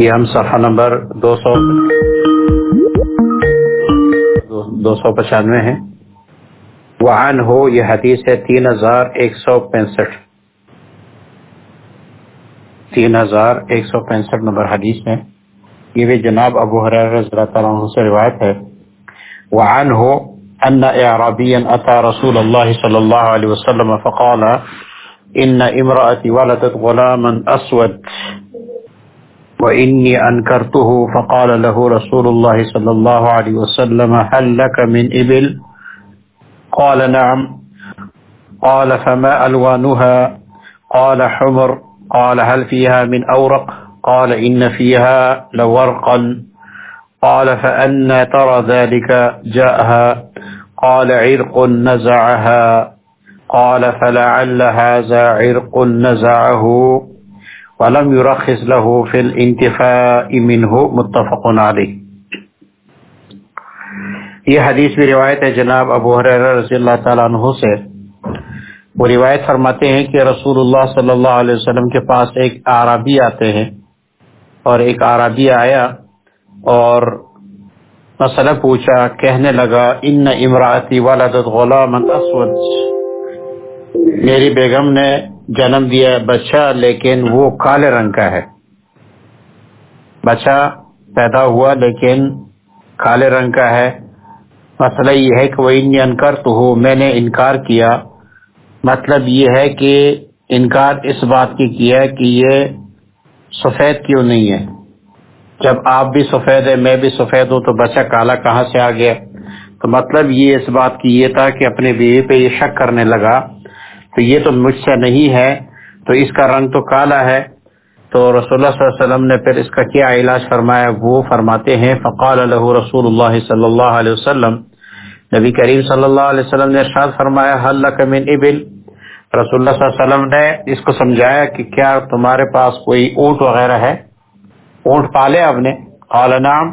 یہ ہم صفحہ نمبر دو سو دو سو پچانوے ہیں۔ وعن ہو یہ حدیث ہے تین ہزار ایک سو پینسٹھ۔ تین ہزار ایک سو پینسٹھ نمبر حدیث میں۔ یہ بھی جناب ابو حریر رضی اللہ تعالیٰ عنہ سے روایت ہے۔ وعن ہو ان اعرابیا اتى رسول الله صلى الله عليه وسلم فقال ان امرأتي ولدت غلاما اسود. واني انكرته فقال له رسول الله صلى الله عليه وسلم هل لك من ابل قال نعم. قال فما الوانها قال حمر. قال هل فيها من اورق قال ان فيها لورقا. قال فأنا ترى ذلك جاءها؟ قال عرق نزعها. قال فلعل هذا عرق نزعه. ولم يرخص له في الانتفاء منه متفق عليه. یہ حدیث بھی روایت ہے جناب ابو رضی اللہ تعالیٰ عنہ سے۔ وہ روایت فرماتے ہیں کہ رسول اللہ صلی اللہ علیہ وسلم کے پاس ایک عربی آتے ہیں اور ایک عربی آیا اور مسئلہ پوچھا، کہنے لگا، ان امراطی والدت غلام اسود. میری بیگم نے جنم دیا بچہ، لیکن وہ کالے رنگ کا ہے۔ بچہ پیدا ہوا لیکن کالے رنگ کا ہے۔ مسئلہ یہ ہے کہ وہ انکر تو ہو میں نے انکار کیا۔ مطلب یہ ہے کہ انکار اس بات کی کیا کہ یہ سفید کیوں نہیں ہے۔ جب آپ بھی سفید ہے میں بھی سفید ہوں، تو بچہ کالا کہاں سے آ گیا؟ تو مطلب یہ اس بات کی یہ تھا کہ اپنے بیوی پہ یہ شک کرنے لگا۔ تو یہ تو مجھ سے نہیں ہے، تو اس کا رنگ تو کالا ہے۔ تو رسول اللہ صلی اللہ علیہ وسلم نے پھر اس کا کیا علاج فرمایا؟ وہ فرماتے ہیں، فقال له رسول اللہ صلی اللہ علیہ وسلم، نبی کریم صلی اللہ علیہ وسلم نے ارشاد فرمایا حل من ابل؟ رسول اللہ صلی اللہ علیہ وسلم نے اس کو سمجھایا کہ کیا تمہارے پاس کوئی اونٹ وغیرہ ہے؟ اونٹ پالے آپ نے؟ قال نام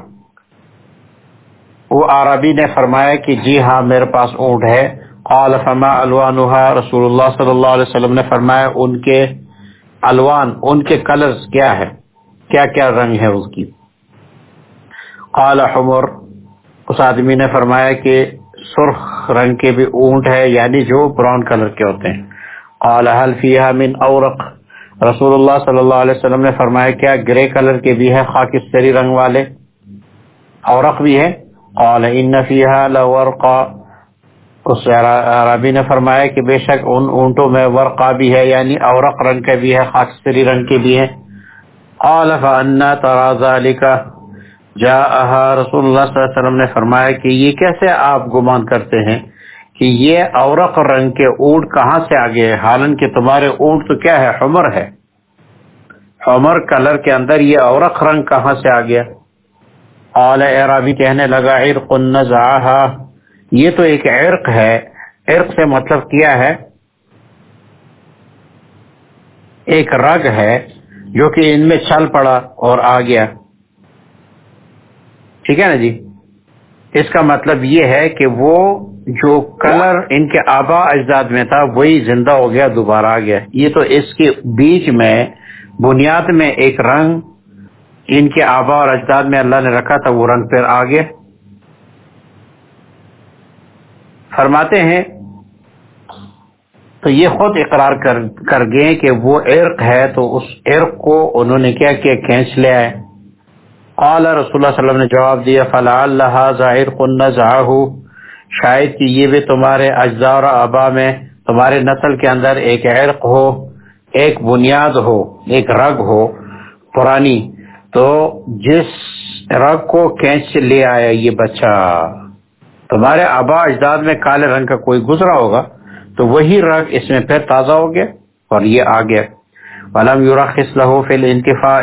وہ عربی نے فرمایا کہ جی ہاں میرے پاس اونٹ ہے۔ قال، فما الوانها؟ رسول اللہ صلی اللہ علیہ وسلم نے فرمایا، ان کے الوان، ان کے کلرز کیا ہے؟ کیا کیا رنگ ہے اس کی؟ قال، حمر۔ اس آدمی نے فرمایا کہ سرخ رنگ کے بھی اونٹ ہے یعنی جو براؤن کلر کے ہوتے ہیں۔ قال، هل فيها من اورق رسول اللہ صلی اللہ علیہ وسلم نے فرمایا، کیا گرے کلر کے بھی ہے خاکستری رنگ والے۔ اورق بھی ہے قال ان فيها لورقا۔ اس عربی نے فرمایا کہ بے شک ان اونٹوں میں ورقا بھی ہے یعنی اورق رنگ کے بھی ہے خاکستری رنگ کے بھی ہے قال فانا ترى ذلك۔ جاءها رسول اللہ صلی اللہ علیہ وسلم نے فرمایا کہ یہ کیسے آپ گمان کرتے ہیں کہ یہ اورق رنگ کے اونٹ کہاں سے آگے ہے؟ حالن کہ تمہارے اونٹ تو کیا ہے؟ حمر ہے۔ حمر کلر کے اندر یہ اورق رنگ کہاں سے آ گیا قال اعرابی کہنے لگا عرق نزعها یہ تو ایک عرق ہے۔ عرق سے مطلب کیا ہے؟ ایک رگ ہے جو کہ ان میں چل پڑا اور آ گیا۔ ٹھیک ہے نا جی؟ اس کا مطلب یہ ہے کہ وہ جو کلر ان کے آبا اجداد میں تھا، وہی زندہ ہو گیا، دوبارہ آ گیا۔ یہ تو اس کے بیچ میں، بنیاد میں ایک رنگ ان کے آبا اور اجداد میں اللہ نے رکھا تھا، وہ رنگ پھر آ گیا۔ فرماتے ہیں، تو یہ خود اقرار کر کر گئے کہ وہ عرق ہے، تو اس عرق کو انہوں نے کیا کیا، کھینچ لیا ہے۔ قال رسول اللہ علیہ وسلم نے جواب دیا فلا اللہ ظاہر شاید کہ یہ بھی تمہارے اجزاء اور آبا میں، تمہارے نسل کے اندر ایک عرق ہو، ایک بنیاد ہو، ایک رگ ہو، پرانی۔ تو جس رگ کو کھینچ لے آیا یہ بچہ؟ تمہارے آبا اجداد میں کالے رنگ کا کوئی گزرا ہوگا، تو وہی رگ اس میں پھر تازہ ہو گیا اور یہ آ گیا۔ علم یورخص له الانتفاع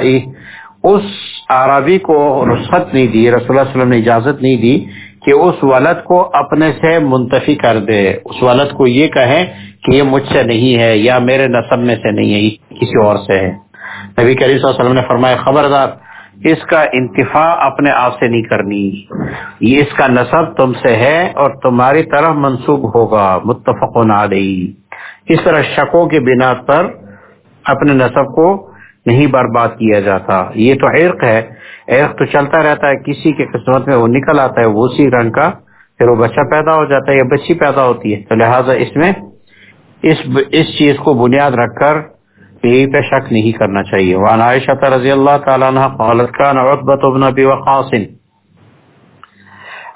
اس عربی کو رخصت نہیں دی، رسول اللہ علیہ وسلم نے اجازت نہیں دی کہ اس ولد کو اپنے سے منتفی کر دے۔ اس ولد کو یہ کہیں کہ یہ مجھ سے نہیں ہے یا میرے نصب میں سے نہیں ہے کسی اور سے ہے۔ نبی کریم صلی اللہ علیہ وسلم نے فرمایا، خبردار اس کا انتفاع اپنے آپ سے نہیں کرنی۔ یہ اس کا نصب تم سے ہے اور تمہاری طرف منسوب ہوگا۔ متفق علیہ۔ اس طرح شکوں کی بنا پر اپنے نصب کو نہیں برباد کیا جاتا۔ یہ تو عرق ہے۔ عرق تو چلتا رہتا ہے۔ کسی کے قسمت میں وہ نکل آتا ہے، وہ اسی رنگ کا۔ پھر وہ بچہ پیدا ہو جاتا ہے یا بچی پیدا ہوتی ہے۔ تو لہٰذا اس میں اس اس چیز کو بنیاد رکھ کر یہی پہ شک نہیں کرنا چاہیے۔ وعن عائشہ رضی اللہ تعالیٰ عنہ قالت کان عطبت ابن ابی وقاص.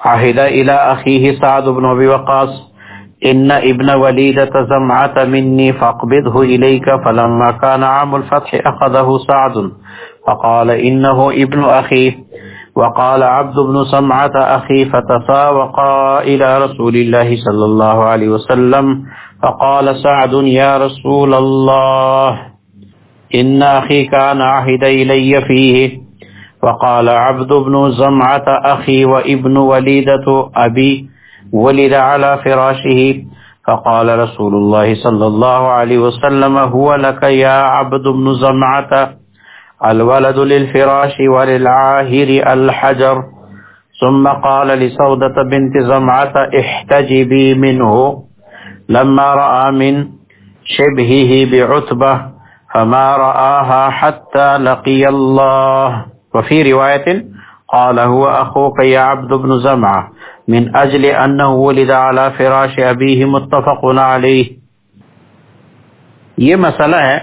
عہد الى اخیہ سعد ابن ابی وقاص. ان ابن وليدة زمعة مني فاقبضه إليك فلما كان عام الفتح أخذه سعد. فقال إنه ابن أخي وقال عبد بن سمعة أخي فتساوقا إلى رسول الله صلى الله عليه وسلم. فقال سعد يا رسول الله إن أخي كان عهد إلي فيه وقال عبد بن زمعة أخي وابن وليدة أبي ولد على فراشه فقال رسول الله صلى الله عليه وسلم هو لك يا عبد بن زمعة الولد للفراش وللعاهر الحجر ثم قال لسودة بنت زمعة احتجبي منه لما رأى من شبهه بعتبة فما رآها حتى لقي الله وفي رواية قال هو أخوك يا عبد بن زمعة من اجل انه ولد على فراش ابيه متفق عليه یہ مسئلہ ہے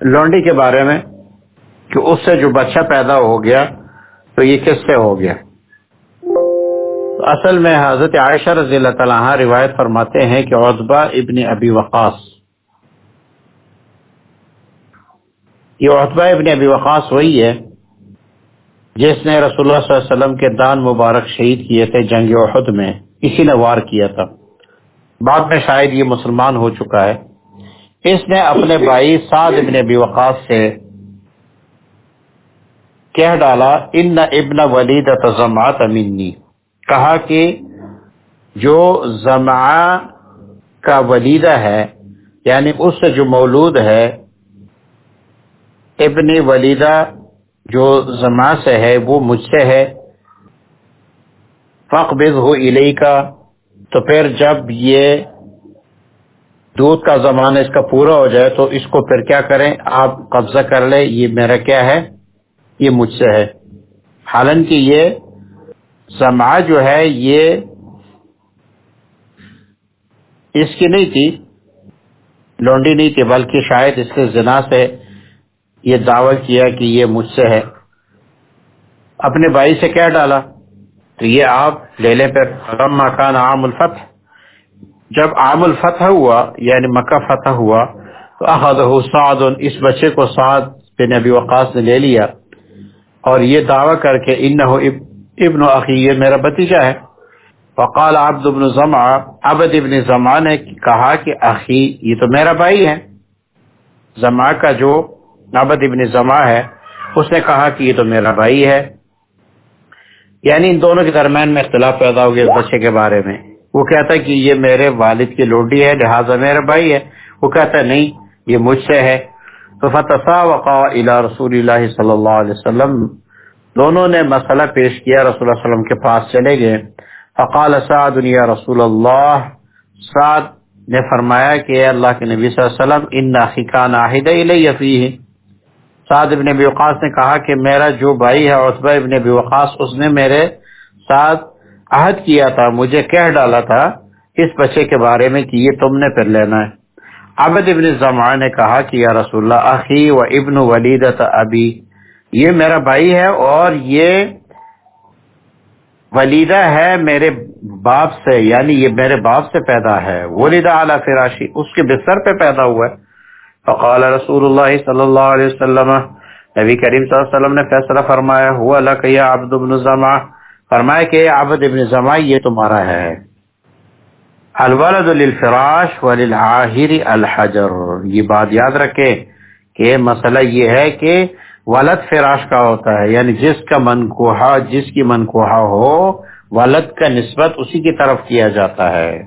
لونڈی کے بارے میں کہ اس سے جو بچہ پیدا ہو گیا تو یہ کس سے ہو گیا اصل میں حضرت عائشہ رضی اللہ تعالیٰ روایت فرماتے ہیں کہ عزبہ ابن ابی وقاص۔ یہ عطبہ ابن ابی وقاص وہی ہے جس نے رسول اللہ صلی اللہ علیہ وسلم کے دان مبارک شہید کیے تھے جنگ احد میں، اسی نے وار کیا تھا۔ بعد میں شاید یہ مسلمان ہو چکا ہے۔ اس نے اپنے بھائی سعد ابن ابی وقاص سے کہہ ڈالا، ان ابن ولید تزمات امینی کہا کہ جو زما کا ولیدہ ہے یعنی اس سے جو مولود ہے، ابن ولیدہ جو زما سے ہے، وہ مجھ سے ہے۔ فقبض ہو کا تو پھر جب یہ دودھ کا زمانہ اس کا پورا ہو جائے، تو اس کو پھر کیا کریں؟ آپ قبضہ کر لیں، یہ میرا کیا ہے؟ یہ مجھ سے ہے۔ حالانکہ یہ زما جو ہے یہ اس کی نہیں تھی، لونڈی نہیں تھی، بلکہ شاید اس کے زنا سے یہ دعوی کیا کہ یہ مجھ سے ہے۔ اپنے بھائی سے کیا ڈالا؟ تو یہ آپ لے لیں پھر۔ مکان عام الفتح۔ جب عام الفتح ہوا یعنی مکہ فتح ہوا، تو احد سعد، اس بچے کو سعد بن نبی وقاص نے لے لیا۔ اور یہ دعویٰ کر کے ان ابن عقی یہ میرا بتیجا ہے۔ وقال عبد ابن زما عبد ابن زما نے کہا کہ اخی، یہ تو میرا بھائی ہے۔ زما کا جو نابد ابن زما ہے، اس نے کہا کہ یہ تو میرا بھائی ہے۔ یعنی ان دونوں کے درمیان میں اختلاف پیدا ہو گیا اس بچے کے بارے میں۔ وہ کہتا ہے کہ یہ میرے والد کی لوڈی ہے، لہٰذا میرا بھائی ہے۔ وہ کہتا ہے نہیں، یہ مجھ سے ہے۔ تو فتح وقا رسول اللہ صلی اللہ علیہ وسلم دونوں نے مسئلہ پیش کیا، رسول اللہ علیہ وسلم کے پاس چلے گئے۔ فقال سعد یا رسول اللہ۔ سعد نے فرمایا کہ اللہ کے نبی صلی اللہ علیہ وسلم، ان ناخیقان عاہد الیہ فیہ۔ سعد ابن ابی وقاص نے کہا کہ میرا جو بھائی ہے عطبہ ابن ابی وقاص، اس نے میرے ساتھ عہد کیا تھا، مجھے کہہ ڈالا تھا اس بچے کے بارے میں کہ یہ تم نے پھر لینا ہے۔ عبد ابن زمان نے کہا کہ یا رسول اللہ، اخی و ابن ولیدت ابی۔ یہ میرا بھائی ہے اور یہ ولیدہ ہے میرے باپ سے یعنی یہ میرے باپ سے پیدا ہے۔ ولیدہ اعلیٰ فراشی اس کے بستر پہ پیدا ہوا ہے۔ فقال رسول اللہ صلی اللہ علیہ وسلم، نبی کریم صلی اللہ علیہ وسلم نے فیصلہ فرمایا ہوا لک یا عبد بن زما فرمایا کہ عبد ابن زما یہ تمہارا ہے۔ الولد للفراش وللعاہر الحجر۔ یہ بات یاد رکھے کہ مسئلہ یہ ہے کہ ولد فراش کا ہوتا ہے یعنی جس کا منکوہا، جس کی منکوہا ہو، ولد کا نسبت اسی کی طرف کیا جاتا ہے۔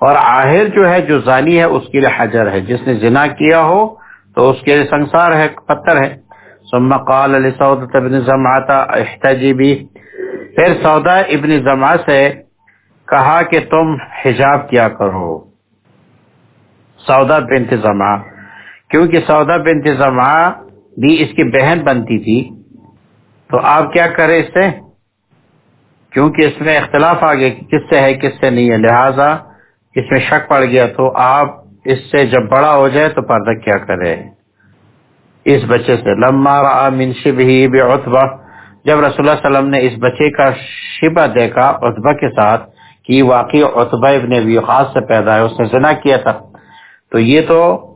اور آہر جو ہے، جو زانی ہے، اس کے لیے حجر ہے۔ جس نے زنا کیا ہو، تو اس کے لیے سنسار ہے، پتھر ہے۔ ثم قال ابن زمعتا احتجبی۔ پھر سودا ابن زمع سے کہا کہ تم حجاب کیا کرو۔ سودا بنت زما کیونکہ سودا بنت زما بھی اس کی بہن بنتی تھی، تو آپ کیا کریں اس سے؟ کیونکہ اس میں اختلاف آ گیا کہ کس سے ہے، کس سے نہیں ہے، لہذا اس میں شک پڑ گیا۔ تو آپ اس سے جب بڑا ہو جائے تو پردہ کیا کرے اس بچے سے۔ لما را من شبہ بعتبہ۔ جب رسول اللہ علیہ وسلم نے اس بچے کا شبہ دیکھا، عتبہ کے ساتھ، کہ واقعی عتبہ ابن وقاص سے پیدا ہے، اس نے زنا کیا تھا۔ تو یہ تو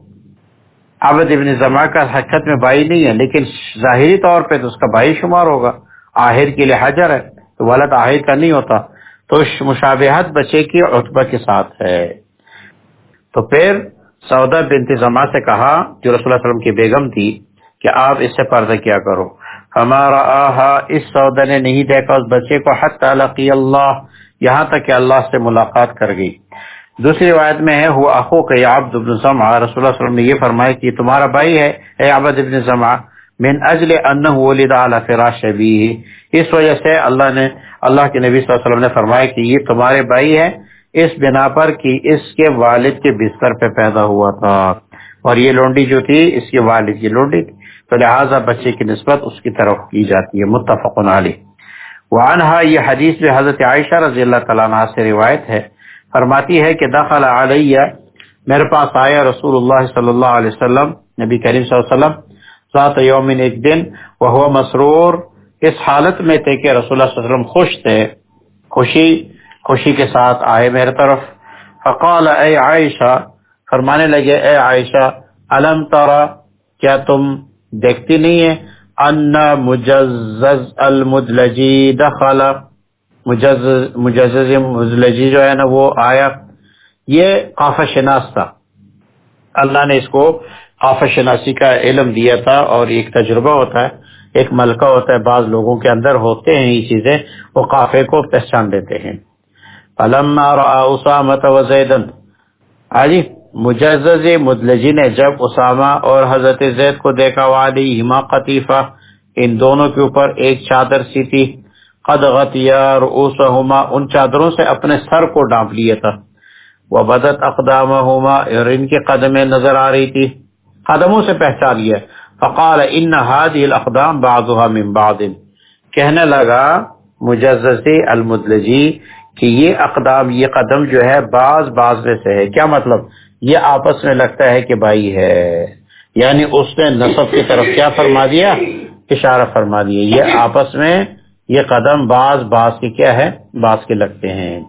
عبد ابن زما کا حقیقت میں بھائی نہیں ہے، لیکن ظاہری طور پہ تو اس کا بھائی شمار ہوگا۔ آہر کے لیے حجر ہے، تو والد آہر کا نہیں ہوتا۔ تو مشابہت بچے کی عطبہ کے ساتھ ہے۔ تو پھر سودا بنت زما سے کہا، جو رسول اللہ علیہ وسلم کی بیگم تھی، کہ آپ اس سے پردہ کیا کرو۔ ہمارا آہا اس سودا نے نہیں دیکھا، اس بچے کو حتی لقی اللہ یہاں تک کہ اللہ سے ملاقات کر گئی۔ دوسری روایت میں ہے ہوا اخو کہ عبد ابن زمع رسول اللہ علیہ وسلم نے یہ فرمایا کہ تمہارا بھائی ہے، اے عبد ابن زمع من اجل انه ولد على فراش ابيه اس وجہ سے اللہ نے، اللہ کے نبی صلی اللہ علیہ وسلم نے فرمایا کہ یہ تمہارے بھائی ہے، اس بنا پر کہ اس کے والد کے بستر پہ پیدا ہوا تھا۔ اور یہ لونڈی جو تھی، اس کے والد کی لونڈی تھی۔ تو لہٰذا بچے کی نسبت اس کی طرف کی جاتی ہے۔ متفق علی وعنہا، یہ حدیث بھی حضرت عائشہ رضی اللہ تعالیٰ عنہ سے روایت ہے۔ فرماتی ہے کہ دخل علیہ، میرے پاس آیا رسول اللہ صلی اللہ علیہ وسلم، نبی کریم صلی اللہ علیہ وسلم، ذات یومن ایک دن وہ مسرور، اس حالت میں تھے کہ رسول اللہ صلی اللہ علیہ وسلم خوش تھے، خوشی خوشی کے ساتھ آئے میرے طرف۔ فقال، اے عائشہ، فرمانے لگے، اے عائشہ علم ترا، کیا تم دیکھتی نہیں ہے ان مجزز المدلجی دخل۔ مجزز مزلجی جو ہے نا وہ آیا۔ یہ قافہ شناس تھا۔ اللہ نے اس کو قافہ شناسی کا علم دیا تھا اور ایک تجربہ ہوتا ہے، ایک ملکہ ہوتا ہے، بعض لوگوں کے اندر ہوتے ہیں یہ چیزیں، وہ قافے کو پہچان دیتے ہیں۔ علما اسامت و آجی مجزز مدلجی نے جب اسامہ اور حضرت زید کو دیکھا والی ہما قطیفہ ان دونوں کے اوپر ایک چادر سی تھی۔ قد غطیا رؤوسہما ان چادروں سے اپنے سر کو ڈانپ لیا تھا۔ وہ بدت اقدامہما اور ان کے قدمیں نظر آ رہی تھی۔ قدموں سے پہچان لیا۔ فقال، ان هذه الاقدام بعضها من بعض. کہنے لگا، مجزز المدلجی، کہ یہ اقدام، یہ قدم جو ہے، بعض بعض میں سے ہے۔ کیا مطلب؟ یہ آپس میں لگتا ہے کہ بھائی ہے۔ یعنی اس نے نصب کی طرف کیا فرما دیا؟ اشارہ فرما دیا۔ یہ آپس میں یہ قدم بعض بعض کے کیا ہے؟ بعض کے لگتے ہیں۔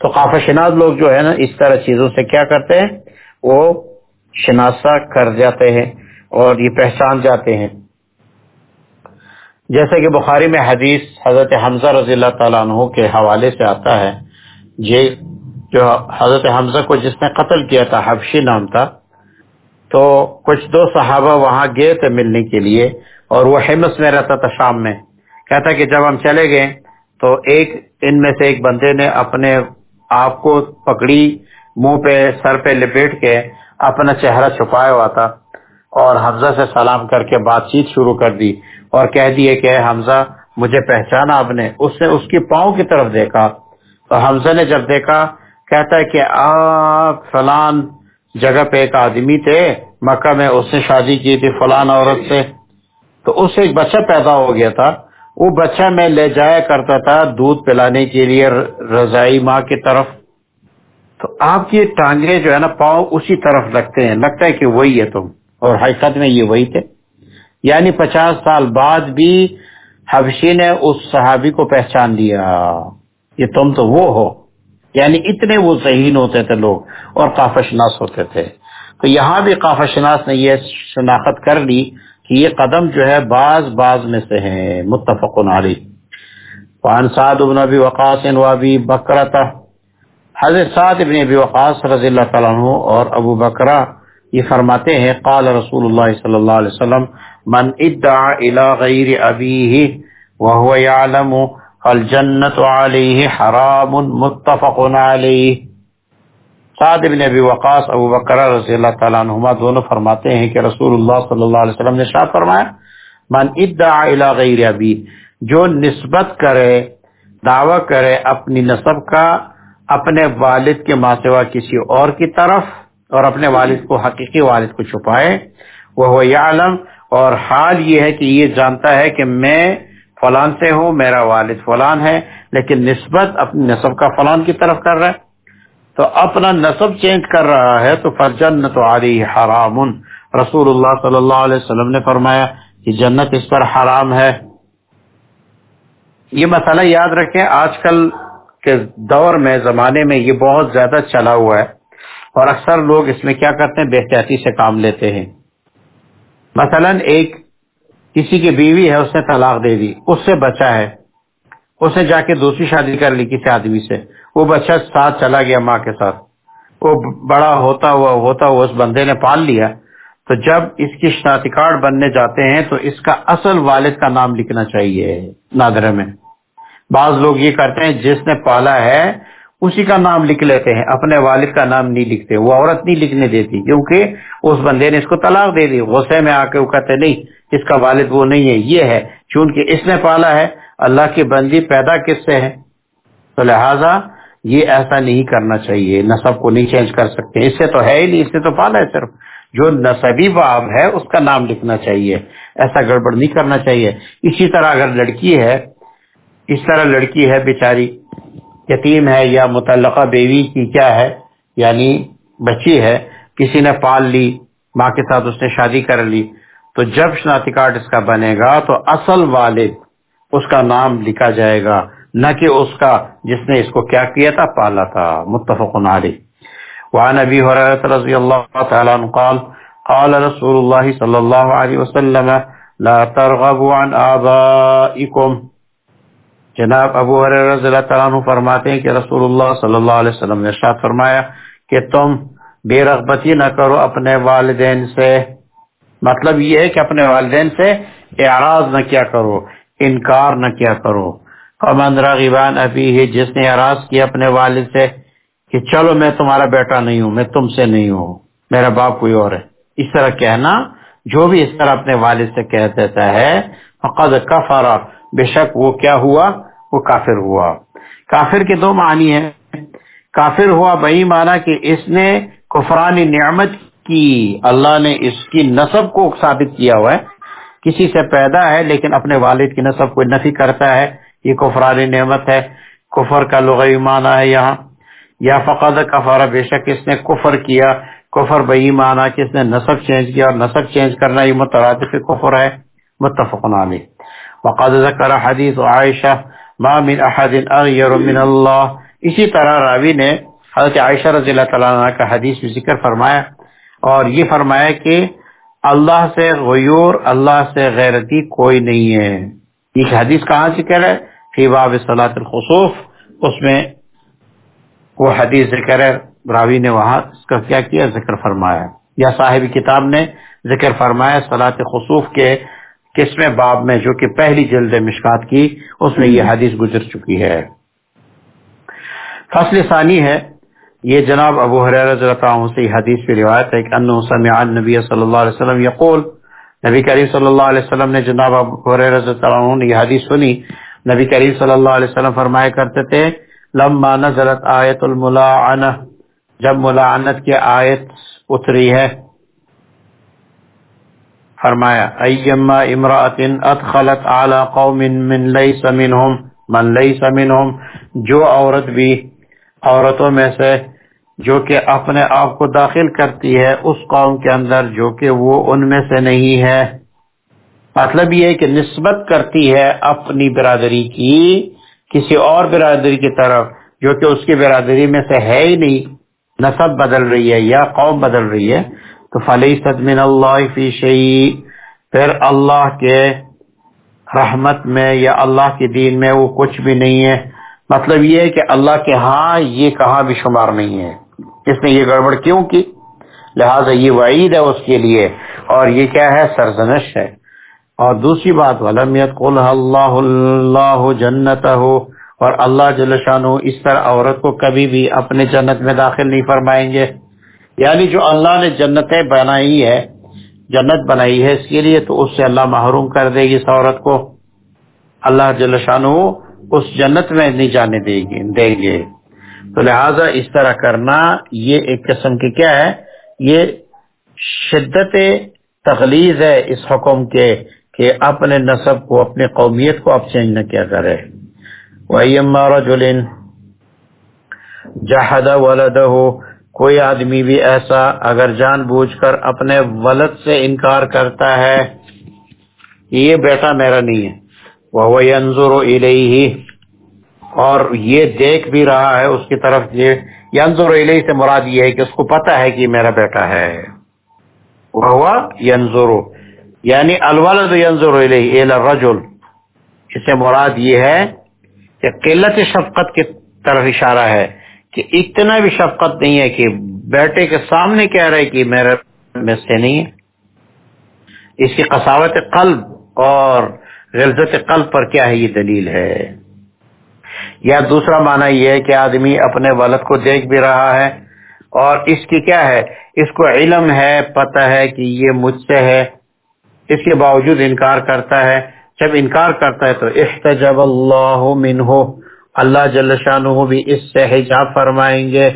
تو قافہ شناز لوگ جو ہے نا، اس طرح چیزوں سے کیا کرتے ہیں؟ وہ شناسا کر جاتے ہیں اور یہ پہچان جاتے ہیں۔ جیسے کہ بخاری میں حدیث حضرت حمزہ رضی اللہ تعالیٰ عنہ کے حوالے سے آتا ہے۔ یہ جو حضرت حمزہ کو جس نے قتل کیا تھا، حبشی نام تھا، تو کچھ دو صحابہ وہاں گئے تھے ملنے کے لیے اور وہ حمص میں رہتا تھا شام میں۔ کہتا کہ جب ہم چلے گئے تو ایک ان میں سے ایک بندے نے اپنے آپ کو پکڑی، منہ پہ، سر پہ لپیٹ کے اپنا چہرہ چھپایا ہوا تھا اور حمزہ سے سلام کر کے بات چیت شروع کر دی اور کہہ دیے کہ حمزہ، مجھے پہچانا آپ نے۔ اس نے اس کی پاؤں کی طرف دیکھا۔ تو حمزہ نے جب دیکھا، کہتا ہے کہ آپ فلان جگہ پہ ایک آدمی تھے، مکہ میں اس نے شادی کی تھی فلان عورت سے۔ تو اس سے ایک بچہ پیدا ہو گیا تھا۔ وہ بچہ میں لے جایا کرتا تھا دودھ پلانے کے لیے رضائی ماں کی طرف۔ تو آپ کی ٹانگے جو ہے نا پاؤں اسی طرف لگتے ہیں، لگتا ہے کہ وہی ہے تم۔ اور حقیقت میں یہ وہی تھے۔ یعنی پچاس سال بعد بھی حبشی نے اس صحابی کو پہچان لیا۔ یہ تم تو وہ ہو۔ یعنی اتنے وہ ذہین ہوتے تھے لوگ اور کافی شناس ہوتے تھے۔ تو یہاں بھی کافی شناس نے یہ شناخت کر لی۔ کہ یہ قدم جو ہے بعض بعض میں سے ہے متفق علی وعن سعد بن ابی وقاص و ابی بکرتا حضرت سعد بن ابی وقاص رضی اللہ تعالیٰ عنہ اور ابو بکرہ یہ فرماتے ہیں، قال رسول اللہ صلی اللہ علیہ وسلم، من ادعا الى غیر ابیہ وهو يعلم الجنت علیہ حرام متفق علیہ۔ سعد بن ابی وقاص، ابو بکر رضی اللہ تعالیٰ عنہما دونوں فرماتے ہیں کہ رسول اللہ صلی اللہ علیہ وسلم نے شاہ فرمایا، من ادعا الى غیر ابی، جو نسبت کرے، دعوی کرے اپنی نسب کا، اپنے والد کے ماں سوا کسی اور کی طرف اور اپنے والد کو، حقیقی والد کو چھپائے وہ یعلم، اور حال یہ ہے کہ یہ جانتا ہے کہ میں فلان سے ہوں، میرا والد فلان ہے، لیکن نسبت اپنی نصب کا فلان کی طرف کر رہا ہے۔ تو اپنا نصب چینج کر رہا ہے تو فرجن تو علی حرام۔ رسول اللہ صلی اللہ علیہ وسلم نے فرمایا کہ جنت اس پر حرام ہے۔ یہ مسئلہ یاد رکھیں، آج کل کے دور میں، زمانے میں یہ بہت زیادہ چلا ہوا ہے۔ اور اکثر لوگ اس میں کیا کرتے ہیں؟ بحتیاتی سے کام لیتے ہیں۔ مثلا ایک کسی کی بیوی ہے، اس نے طلاق دے دی، اس سے بچا ہے۔ اس نے جا کے دوسری شادی کر لی کسی آدمی سے۔ وہ بچہ ساتھ چلا گیا ماں کے ساتھ۔ وہ بڑا ہوتا ہوا ہوتا ہوا اس بندے نے پال لیا۔ تو جب اس کی شناختی کارڈ بننے جاتے ہیں تو اس کا اصل والد کا نام لکھنا چاہیے نادرے میں۔ بعض لوگ یہ کرتے ہیں، جس نے پالا ہے، اسی کا نام لکھ لیتے ہیں۔ اپنے والد کا نام نہیں لکھتے، وہ عورت نہیں لکھنے دیتی، کیونکہ اس بندے نے اس کو طلاق دے دی۔ غصے میں آ کے وہ کہتے نہیں، اس کا والد وہ نہیں ہے، یہ ہے۔ چونکہ اس نے پالا ہے، اللہ کی بندی پیدا کس سے ہے؟ تو لہذا یہ ایسا نہیں کرنا چاہیے، نصب کو نہیں چینج کر سکتے۔ اس سے تو ہے ہی نہیں، اس سے تو پالا ہے صرف۔ جو نصبی باب ہے، اس کا نام لکھنا چاہیے۔ ایسا گڑبڑ نہیں کرنا چاہیے۔ اسی طرح اگر لڑکی ہے، اس طرح لڑکی ہے، بیچاری، یتیم ہے یا متعلقہ بیوی کی کیا ہے یعنی بچی ہے، کسی نے پال لی، ماں کے ساتھ اس نے شادی کر لی، تو جب شناختی کارڈ اس کا بنے گا، تو اصل والد اس کا نام لکھا جائے گا۔ نہ کہ اس کا جس نے اس کو کیا کیا تھا، پالا تھا۔ متفق علی وعن ابي هريره رضي الله تعالى عنه قال قال رسول الله صلى الله عليه وسلم، لا ترغبوا عن آبائكم جناب ابو رضی اللہ تعالیٰ عنہ فرماتے ہیں کہ رسول اللہ صلی اللہ علیہ وسلم نے ارشاد فرمایا کہ تم بے رغبتی نہ کرو اپنے والدین سے۔ مطلب یہ ہے کہ اپنے والدین سے اعراض نہ کیا کرو، انکار نہ کیا کرو۔ امن رغیبان ابھی ہے جس نے اعراض کیا اپنے والد سے کہ چلو میں تمہارا بیٹا نہیں ہوں، میں تم سے نہیں ہوں، میرا باپ کوئی اور ہے۔ اس طرح کہنا جو بھی اس طرح اپنے والد سے کہہ دیتا ہے، فقد کفر۔ بے شک وہ کیا ہوا؟ وہ کافر ہوا۔ کافر کے دو معنی ہیں۔ کافر ہوا بہی مانا کہ اس نے کفرانی نعمت کی۔ اللہ نے اس کی نصب کو ثابت کیا ہوا ہے۔ کسی سے پیدا ہے لیکن اپنے والد کی نصب کو نفی کرتا ہے۔ یہ کفرانی نعمت ہے۔ کفر کا لغوی معنی ہے یہاں۔ یا فقد کفر، بے شک اس نے کفر کیا۔ کفر بہی مانا کہ اس نے نصب چینج کیا اور نصب چینج کرنا یہ مترادف کفر ہے۔ متفق علیہ۔ وقد ذکر حدیث عائشہ، ما من احد اغیر من اللہ۔ اسی طرح راوی نے حضرت عائشہ رضی اللہ تعالیٰ عنہ کا حدیث بھی ذکر فرمایا اور یہ فرمایا کہ اللہ سے غیور، اللہ سے غیرتی کوئی نہیں ہے۔ یہ حدیث کہاں ذکر ہے؟ فی باب صلاة الخصوف اس میں وہ حدیث ذکر ہے، راوی نے وہاں اس کا کیا کیا ذکر فرمایا یا صاحب کتاب نے ذکر فرمایا صلاة خصوف کے کسویں باب میں جو کہ پہلی جلد مشکات کی، اس میں یہ حدیث گزر چکی ہے۔ فصل ثانی ہے، یہ جناب ابو عنہ سے حدیث کی روایت ہے کہ انہو سمع النبی صلی اللہ علیہ وسلم یقول، نبی کریم صلی اللہ علیہ وسلم نے جناب ابو عنہ نے یہ حدیث سنی نبی کریم صلی اللہ علیہ وسلم فرمایا کرتے تھے، لما نزلت آیت الملاعنہ جب ملاعنت کی آیت اتری ہے۔ فرمایا، ایما امراۃ ادخلت على قوم من ليس منهم من ليس منهم جو عورت بھی عورتوں میں سے جو کہ اپنے آپ کو داخل کرتی ہے، اس قوم کے اندر جو کہ وہ ان میں سے نہیں ہے۔ مطلب یہ ہے کہ نسبت کرتی ہے اپنی برادری کی کسی اور برادری کی طرف، جو کہ اس کی برادری میں سے ہے ہی نہیں نصب بدل رہی ہے یا قوم بدل رہی ہے، تو فلی صدمن اللہ فی شعی پھر اللہ کے رحمت میں یا اللہ کے دین میں وہ کچھ بھی نہیں ہے۔ مطلب یہ ہے کہ اللہ کے ہاں یہ کہاں بھی شمار نہیں ہے۔ اس نے یہ گڑبڑ کیوں کی؟ لہذا یہ وعید ہے اس کے لیے۔ اور یہ کیا ہے؟ سرزنش ہے۔ اور دوسری بات ولمیت قل اللہ اللہ جنت ہو اور اللہ جل شانو اس طرح عورت کو کبھی بھی اپنے جنت میں داخل نہیں فرمائیں گے۔ یعنی جو اللہ نے جنتیں بنائی ہے، جنت بنائی ہے اس کے لیے تو اس سے اللہ محروم کر دے گی اس عورت کو۔ اللہ جل شانو اس جنت میں نہیں جانے دے گی، دیں گے۔ تو لہٰذا اس طرح کرنا یہ ایک قسم کی کیا ہے، یہ شدت تخلیص ہے اس حکم کے۔ کہ اپنے نصب کو اپنے قومیت کو اب چینج نہ کیا کرے جہد ولد ہو کوئی آدمی بھی ایسا اگر جان بوجھ کر اپنے ولد سے انکار کرتا ہے، یہ بیٹا میرا نہیں ہے۔ وہ ینظر الیہ اور یہ دیکھ بھی رہا ہے اس کی طرف یہ۔ ینظر الیہ سے مراد یہ ہے کہ اس کو پتا ہے کہ میرا بیٹا ہے۔ وہ ینظر یعنی الولد ینظر الیہ الی الرجل. اس سے مراد یہ ہے کہ قلت شفقت کی طرف اشارہ ہے کہ اتنا بھی شفقت نہیں ہے کہ بیٹے کے سامنے کہہ رہے کہ میرے میں سے نہیں ہے. اس کی قصاوت قلب اور غلزت قلب پر کیا ہے یہ دلیل ہے؟ یا دوسرا معنی یہ ہے کہ آدمی اپنے والد کو دیکھ بھی رہا ہے اور اس کی کیا ہے؟ اس کو علم ہے، پتہ ہے کہ یہ مجھ سے ہے اس کے باوجود انکار کرتا ہے۔ جب انکار کرتا ہے تو احتجب اللہ منہ، اللہ جل شاہ بھی اس سے حجاب فرمائیں گے۔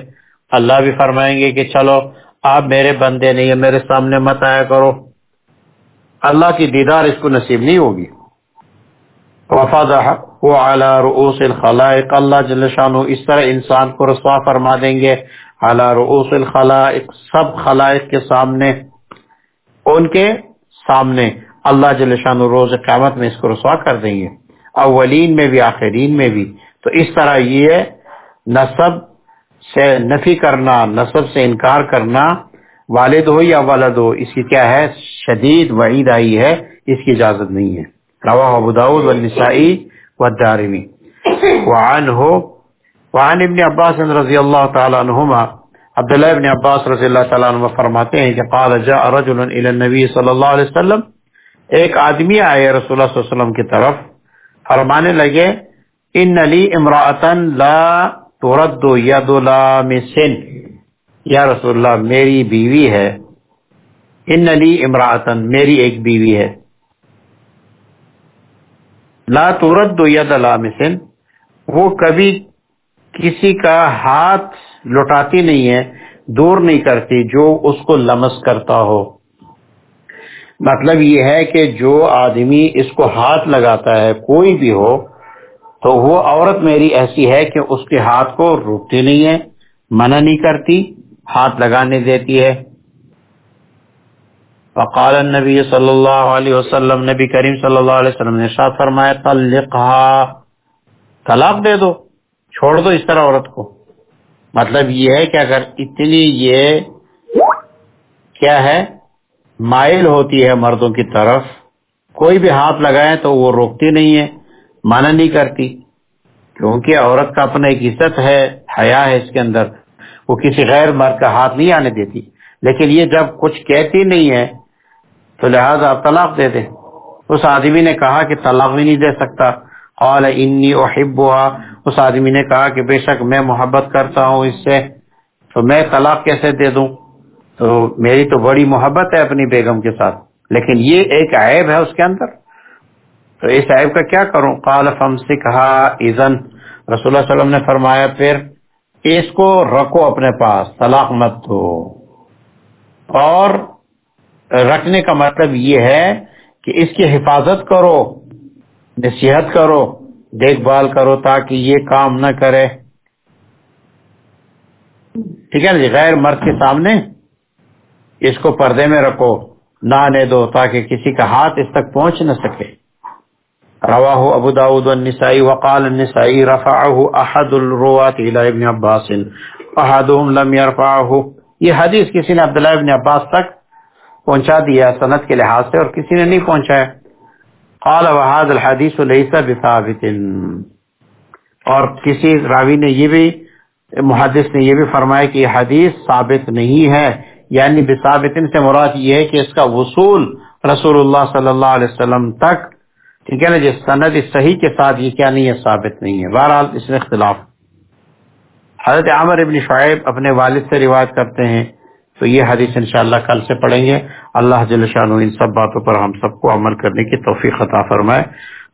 اللہ بھی فرمائیں گے کہ چلو، آپ میرے بندے نہیں میرے سامنے مت آیا کرو۔ اللہ کی دیدار اس کو نصیب نہیں ہوگی۔ رؤوس الخلائق، اللہ جل شاہ اس طرح انسان کو رسوا فرما دیں گے۔ رؤوس الخلائق، سب خلائق کے سامنے۔ ان کے سامنے اللہ جل شاہ روز قیامت میں اس کو رسوا کر دیں گے۔ اولین میں بھی، آخرین میں بھی۔ تو اس طرح یہ نصب سے نفی کرنا، نصب سے انکار کرنا، والد ہو یا والد ہو، اس کی کیا ہے؟ شدید وعید آئی ہے، اس کی اجازت نہیں ہے۔ رواہ ابو داود والنسائی والدارمی۔ وعن ہو، وعن ابن عباس رضی اللہ تعالی عنہما عبداللہ ابن عباس رضی اللہ تعالی عنہ فرماتے ہیں کہ قال جاء رجل الى النبی صلی اللہ علیہ وسلم، ایک آدمی آئے رسول اللہ صلی اللہ علیہ وسلم کی طرف، فرمانے لگے، ان علی امراطن لا تورد ید سن یا رسول اللہ، میری بیوی ہے۔ ان علی امراطن میری ایک بیوی ہے۔ لا تورد ید سن وہ کبھی کسی کا ہاتھ لٹاتی نہیں ہے، دور نہیں کرتی جو اس کو لمس کرتا ہو۔ مطلب یہ ہے کہ جو آدمی اس کو ہاتھ لگاتا ہے، کوئی بھی ہو، تو وہ عورت میری ایسی ہے کہ اس کے ہاتھ کو روکتی نہیں ہے، منع نہیں کرتی، ہاتھ لگانے دیتی ہے۔ وقال النبی صلی اللہ علیہ وسلم، نبی کریم صلی اللہ علیہ وسلم نے شاہ فرمایا طلاق دے دو، چھوڑ دو اس طرح عورت کو۔ مطلب یہ ہے کہ اگر اتنی یہ کیا ہے، مائل ہوتی ہے مردوں کی طرف، کوئی بھی ہاتھ لگائے تو وہ روکتی نہیں ہے مانا نہیں کرتی۔ کیونکہ عورت کا اپنا ایک عزت ہے، حیا ہے اس کے اندر۔ وہ کسی غیر مرد کا ہاتھ نہیں آنے دیتی۔ لیکن یہ جب کچھ کہتی نہیں ہے، تو لہٰذا آپ طلاق دے دیں۔ اس آدمی نے کہا کہ طلاق بھی نہیں دے سکتا۔ قال انی احبها اس آدمی نے کہا کہ بے شک میں محبت کرتا ہوں اس سے، تو میں طلاق کیسے دے دوں؟ تو میری تو بڑی محبت ہے اپنی بیگم کے ساتھ، لیکن یہ ایک عیب ہے اس کے اندر۔ تو اس عیب کا کیا کروں؟ قال سے کہا ایزن رسول اللہ علیہ وسلم نے فرمایا، پھر اس کو رکھو اپنے پاس، طلاق مت دو۔ اور رکھنے کا مطلب یہ ہے کہ اس کی حفاظت کرو، نصیحت کرو۔ دیکھ بھال کرو تاکہ یہ کام نہ کرے۔ ٹھیک ہے نا جی؟ غیر مرد کے سامنے اس کو پردے میں رکھو نہ آنے دو تاکہ کسی کا ہاتھ اس تک پہنچ نہ سکے۔ رواہ ابو داود والنسائی وقال النسائی رفعه احد الروات الى ابن عباس، احدهم لم يرفعه۔ یہ حدیث کسی نے عبداللہ ابن عباس تک پہنچا دیا سند کے لحاظ سے اور کسی نے نہیں پہنچایا۔ قال وهذا الحديث ليس بثابت. اور کسی راوی نے یہ بھی، محدث نے یہ بھی فرمایا کہ یہ حدیث ثابت نہیں ہے. یعنی بثابتن سے مراد یہ ہے کہ اس کا وصول رسول اللہ صلی اللہ علیہ وسلم تک، ٹھیک ہے نا، جس سند صحیح کے ساتھ یہ کیا نہیں ہے، ثابت نہیں ہے. بہرحال اس میں اختلاف حضرت عامر ابن شعیب اپنے والد سے روایت کرتے ہیں، تو یہ حدیث انشاءاللہ کل سے پڑھیں گے۔ اللہ جل شانہ ان سب باتوں پر ہم سب کو عمل کرنے کی توفیق عطا فرمائے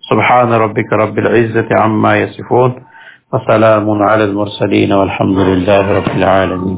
سبحان ربک رب العزت عما یصفون وسلام علی المرسلین والحمد لله رب العالمین